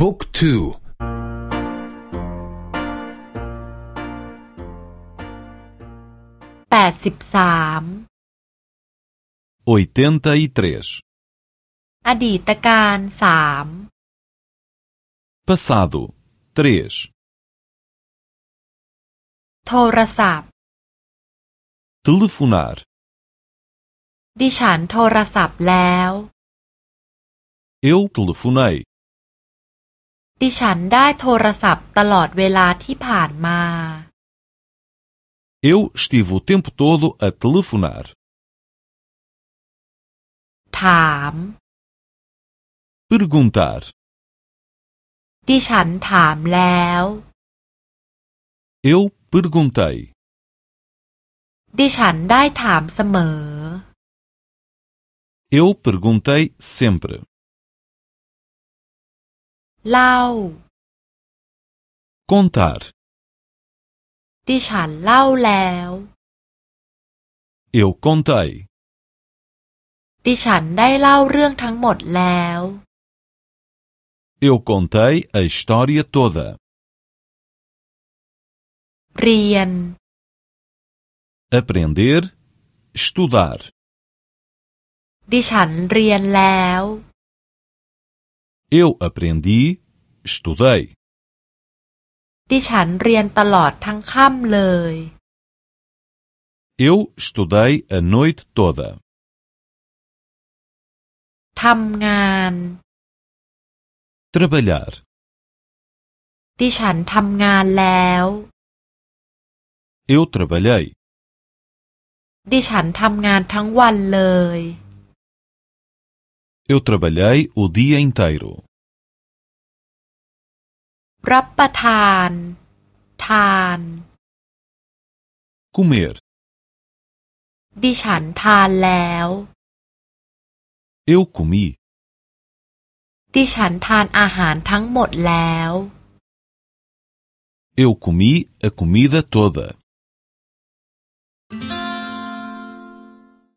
บุ๊กทูแปดสิบสาม oitenta e três อดีตการสาม passado três โทรศัพท์ telefonar ดิฉันโทรศัพท์แล้ว eu telefonei ดิฉันได้โทรศัพท์ตลอดเวลาที่ผ่านมา eu estive o tempo todo a telefonar ถาม perguntar ดิฉันถามแล้ว eu perguntei ดิฉันได้ถามเสมอ eu perguntei sempre เล่า contar ดิฉันเล่าแล้ว eu contei ดิฉันได้เล่าเรื่องทั้งหมดแล้ว eu contei a história toda เรียน aprender estudar ดิฉันเรียนแล้ว eu aprendi estudei ดิฉันเรียนตลอดทั้งค่ำเลย eu estudei a noite toda ทำงาน trabalhar ดิฉันทำงานแล้ว eu trabalhei ดิฉันทำงานทั้งวันเลย eu trabalhei o dia inteiro รับประทาน ทาน comer ดิฉันทานแล้ว eu comi ดิฉันทานอาหารทั้งหมดแล้ว eu comi a comida toda